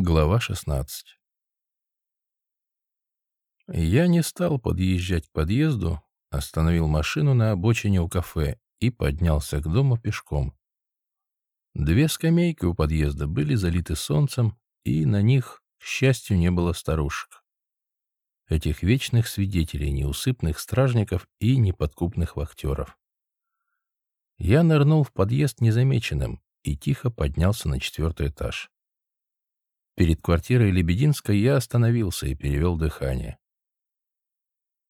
Глава 16 Я не стал подъезжать к подъезду, остановил машину на обочине у кафе и поднялся к дому пешком. Две скамейки у подъезда были залиты солнцем, и на них, к счастью, не было старушек. Этих вечных свидетелей, неусыпных стражников и неподкупных вахтеров. Я нырнул в подъезд незамеченным и тихо поднялся на четвертый этаж. Перед квартирой Лебединской я остановился и перевел дыхание.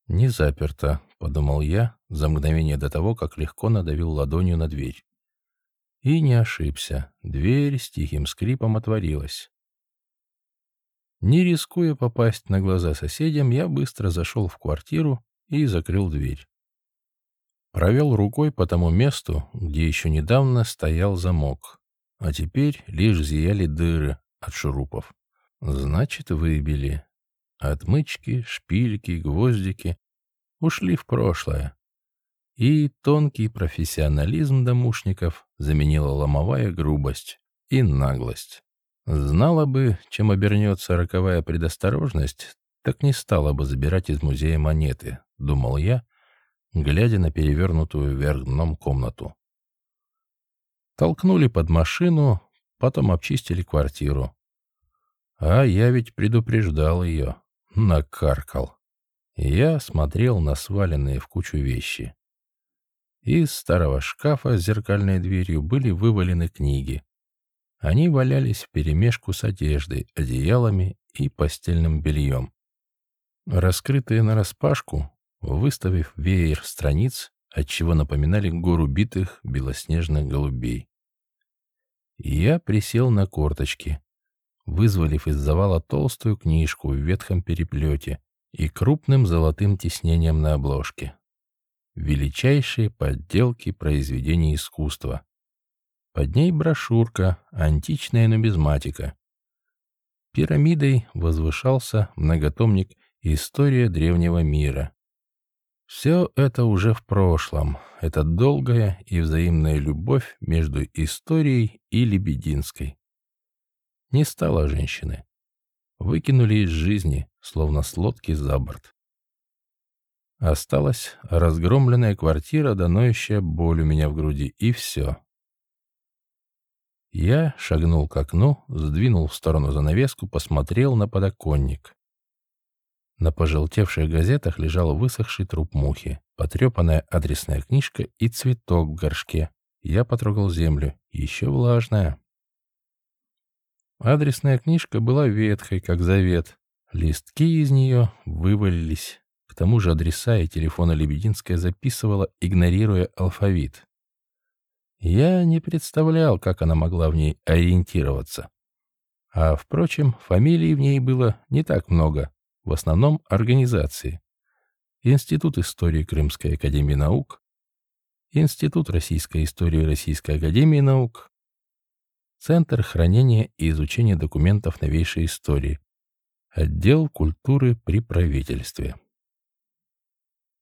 «Не заперто», — подумал я за мгновение до того, как легко надавил ладонью на дверь. И не ошибся. Дверь с тихим скрипом отворилась. Не рискуя попасть на глаза соседям, я быстро зашел в квартиру и закрыл дверь. Провел рукой по тому месту, где еще недавно стоял замок, а теперь лишь зияли дыры, от шурупов. Значит, выбили. Отмычки, шпильки, гвоздики ушли в прошлое. И тонкий профессионализм домушников заменила ломовая грубость и наглость. Знала бы, чем обернется роковая предосторожность, так не стала бы забирать из музея монеты, думал я, глядя на перевернутую вверх дном комнату. Толкнули под машину, потом обчистили квартиру. А я ведь предупреждал ее. Накаркал. Я смотрел на сваленные в кучу вещи. Из старого шкафа с зеркальной дверью были вывалены книги. Они валялись вперемешку с одеждой, одеялами и постельным бельем. Раскрытые нараспашку, выставив веер страниц, отчего напоминали гору битых белоснежных голубей. Я присел на корточки, вызволив из завала толстую книжку в ветхом переплете и крупным золотым тиснением на обложке. Величайшие подделки произведений искусства. Под ней брошюрка «Античная нумизматика». Пирамидой возвышался многотомник «История древнего мира». Все это уже в прошлом. Это долгая и взаимная любовь между историей и Лебединской. Не стало женщины. Выкинули из жизни, словно с лодки за борт. Осталась разгромленная квартира, доноющая боль у меня в груди, и все. Я шагнул к окну, сдвинул в сторону занавеску, посмотрел на подоконник. На пожелтевших газетах лежал высохший труп мухи, потрепанная адресная книжка и цветок в горшке. Я потрогал землю, еще влажная. Адресная книжка была ветхой, как завет. Листки из нее вывалились. К тому же адреса и телефона Лебединская записывала, игнорируя алфавит. Я не представлял, как она могла в ней ориентироваться. А, впрочем, фамилий в ней было не так много, в основном организации. Институт истории Крымской академии наук, Институт российской истории Российской академии наук, Центр хранения и изучения документов новейшей истории. Отдел культуры при правительстве.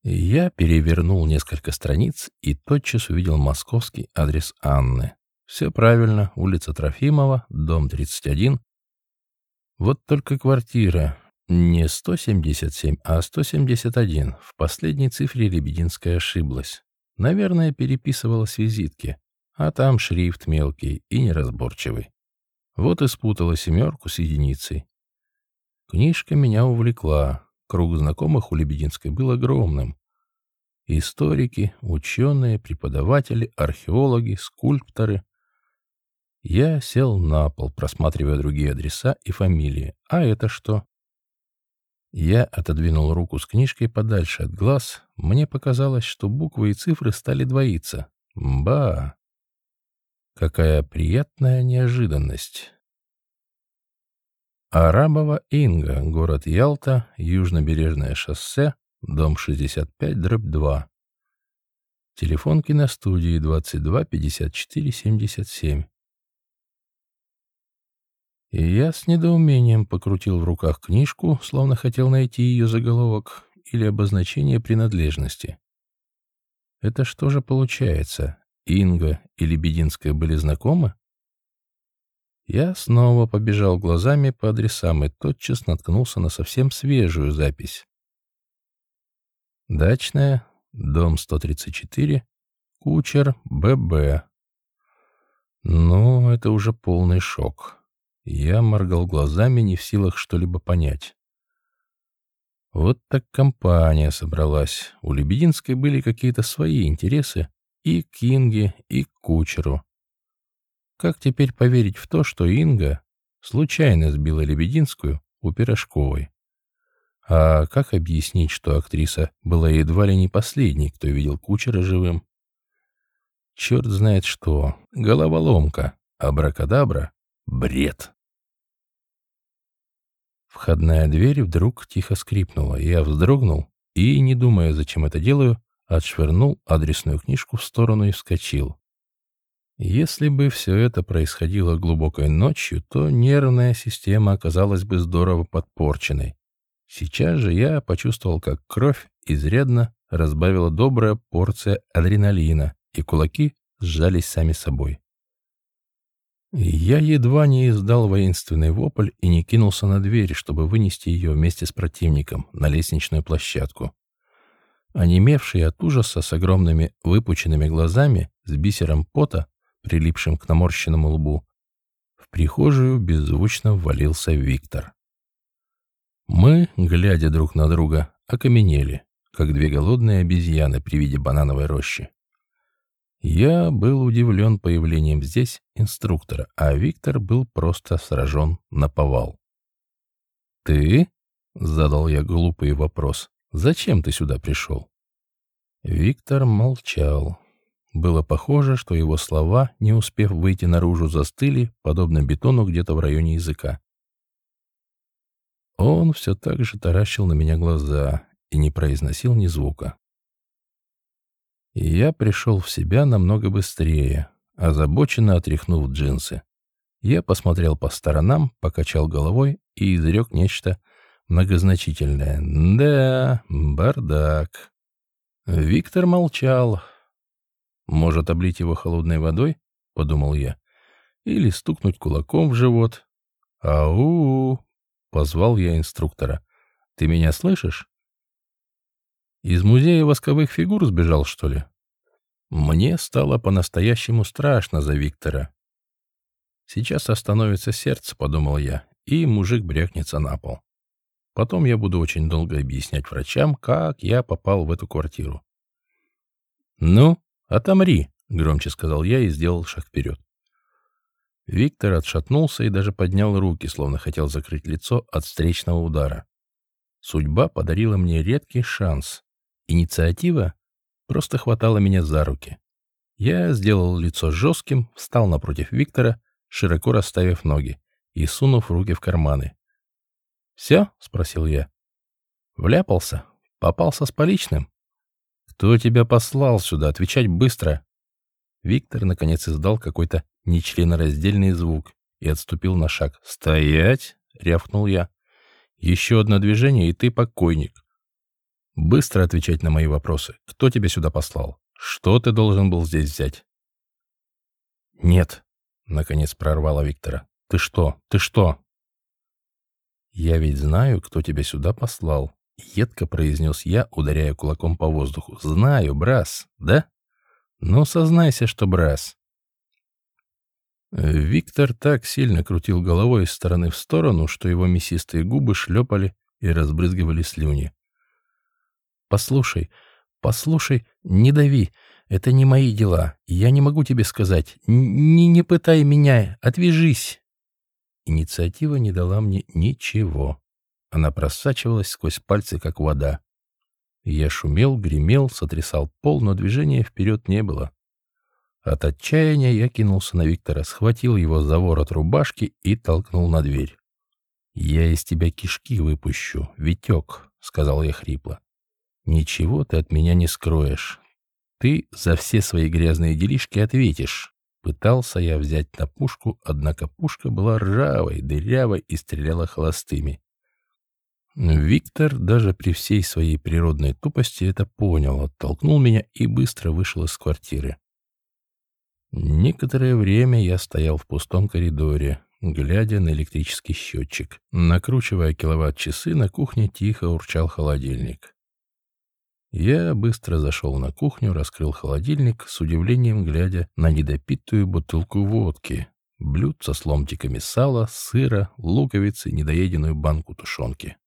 Я перевернул несколько страниц и тотчас увидел московский адрес Анны. Все правильно, улица Трофимова, дом 31. Вот только квартира не 177, а 171. В последней цифре Лебединская ошиблась. Наверное, переписывала с визитки а там шрифт мелкий и неразборчивый. Вот и спутала семерку с единицей. Книжка меня увлекла. Круг знакомых у Лебединской был огромным. Историки, ученые, преподаватели, археологи, скульпторы. Я сел на пол, просматривая другие адреса и фамилии. А это что? Я отодвинул руку с книжкой подальше от глаз. Мне показалось, что буквы и цифры стали двоиться. Ба! Какая приятная неожиданность. Арабова Инга, город Ялта, Южнобережное шоссе, дом 65, дробь 2. Телефон киностудии 22 54 77. И я с недоумением покрутил в руках книжку, словно хотел найти ее заголовок или обозначение принадлежности. Это что же получается? Инга и Лебединская были знакомы? Я снова побежал глазами по адресам и тотчас наткнулся на совсем свежую запись. Дачная, дом 134, кучер ББ. Ну, это уже полный шок. Я моргал глазами, не в силах что-либо понять. Вот так компания собралась. У Лебединской были какие-то свои интересы и к Инге, и к кучеру. Как теперь поверить в то, что Инга случайно сбила Лебединскую у Пирожковой? А как объяснить, что актриса была едва ли не последней, кто видел кучера живым? Черт знает что. Головоломка. Абракадабра. Бред. Входная дверь вдруг тихо скрипнула. Я вздрогнул и, не думая, зачем это делаю, отшвырнул адресную книжку в сторону и вскочил. Если бы все это происходило глубокой ночью, то нервная система оказалась бы здорово подпорченной. Сейчас же я почувствовал, как кровь изрядно разбавила добрая порция адреналина, и кулаки сжались сами собой. Я едва не издал воинственный вопль и не кинулся на дверь, чтобы вынести ее вместе с противником на лестничную площадку. Онемевший от ужаса с огромными выпученными глазами, с бисером пота, прилипшим к наморщенному лбу, в прихожую беззвучно ввалился Виктор. Мы, глядя друг на друга, окаменели, как две голодные обезьяны при виде банановой рощи. Я был удивлен появлением здесь инструктора, а Виктор был просто сражен на повал. «Ты?» — задал я глупый вопрос. «Зачем ты сюда пришел?» Виктор молчал. Было похоже, что его слова, не успев выйти наружу, застыли, подобно бетону где-то в районе языка. Он все так же таращил на меня глаза и не произносил ни звука. Я пришел в себя намного быстрее, озабоченно отряхнув джинсы. Я посмотрел по сторонам, покачал головой и изрек нечто многозначительное. «Да, бардак». Виктор молчал, может, облить его холодной водой? — подумал я. Или стукнуть кулаком в живот. «Ау!» — позвал я инструктора. «Ты меня слышишь?» «Из музея восковых фигур сбежал, что ли?» Мне стало по-настоящему страшно за Виктора. «Сейчас остановится сердце», — подумал я, и мужик брякнется на пол. Потом я буду очень долго объяснять врачам, как я попал в эту квартиру. «Ну, «Отомри!» — громче сказал я и сделал шаг вперед. Виктор отшатнулся и даже поднял руки, словно хотел закрыть лицо от встречного удара. Судьба подарила мне редкий шанс. Инициатива просто хватала меня за руки. Я сделал лицо жестким, встал напротив Виктора, широко расставив ноги и сунув руки в карманы. «Все?» — спросил я. «Вляпался? Попался с поличным?» «Кто тебя послал сюда? Отвечать быстро!» Виктор, наконец, издал какой-то нечленораздельный звук и отступил на шаг. «Стоять!» — рявкнул я. «Еще одно движение, и ты покойник. Быстро отвечать на мои вопросы. Кто тебя сюда послал? Что ты должен был здесь взять?» «Нет», — наконец прорвала Виктора. «Ты что? Ты что?» «Я ведь знаю, кто тебя сюда послал», — едко произнес я, ударяя кулаком по воздуху. «Знаю, Брас, да? Ну, сознайся, что Брас». Виктор так сильно крутил головой из стороны в сторону, что его мясистые губы шлепали и разбрызгивали слюни. «Послушай, послушай, не дави. Это не мои дела. Я не могу тебе сказать. Не, не пытай меня. Отвяжись». Инициатива не дала мне ничего. Она просачивалась сквозь пальцы, как вода. Я шумел, гремел, сотрясал пол, но движения вперед не было. От отчаяния я кинулся на Виктора, схватил его за ворот рубашки и толкнул на дверь. «Я из тебя кишки выпущу, Витек», — сказал я хрипло. «Ничего ты от меня не скроешь. Ты за все свои грязные делишки ответишь». Пытался я взять на пушку, однако пушка была ржавой, дырявой и стреляла холостыми. Виктор даже при всей своей природной тупости это понял, оттолкнул меня и быстро вышел из квартиры. Некоторое время я стоял в пустом коридоре, глядя на электрический счетчик. Накручивая киловатт-часы, на кухне тихо урчал холодильник. Я быстро зашел на кухню, раскрыл холодильник, с удивлением глядя на недопитую бутылку водки, блюдца с ломтиками сала, сыра, луковицы, недоеденную банку тушенки.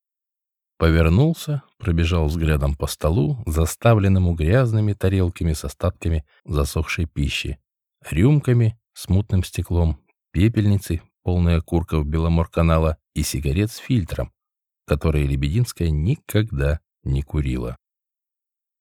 Повернулся, пробежал взглядом по столу, заставленному грязными тарелками с остатками засохшей пищи, рюмками с мутным стеклом, пепельницей, полной окурков Беломорканала и сигарет с фильтром, которые Лебединская никогда не курила.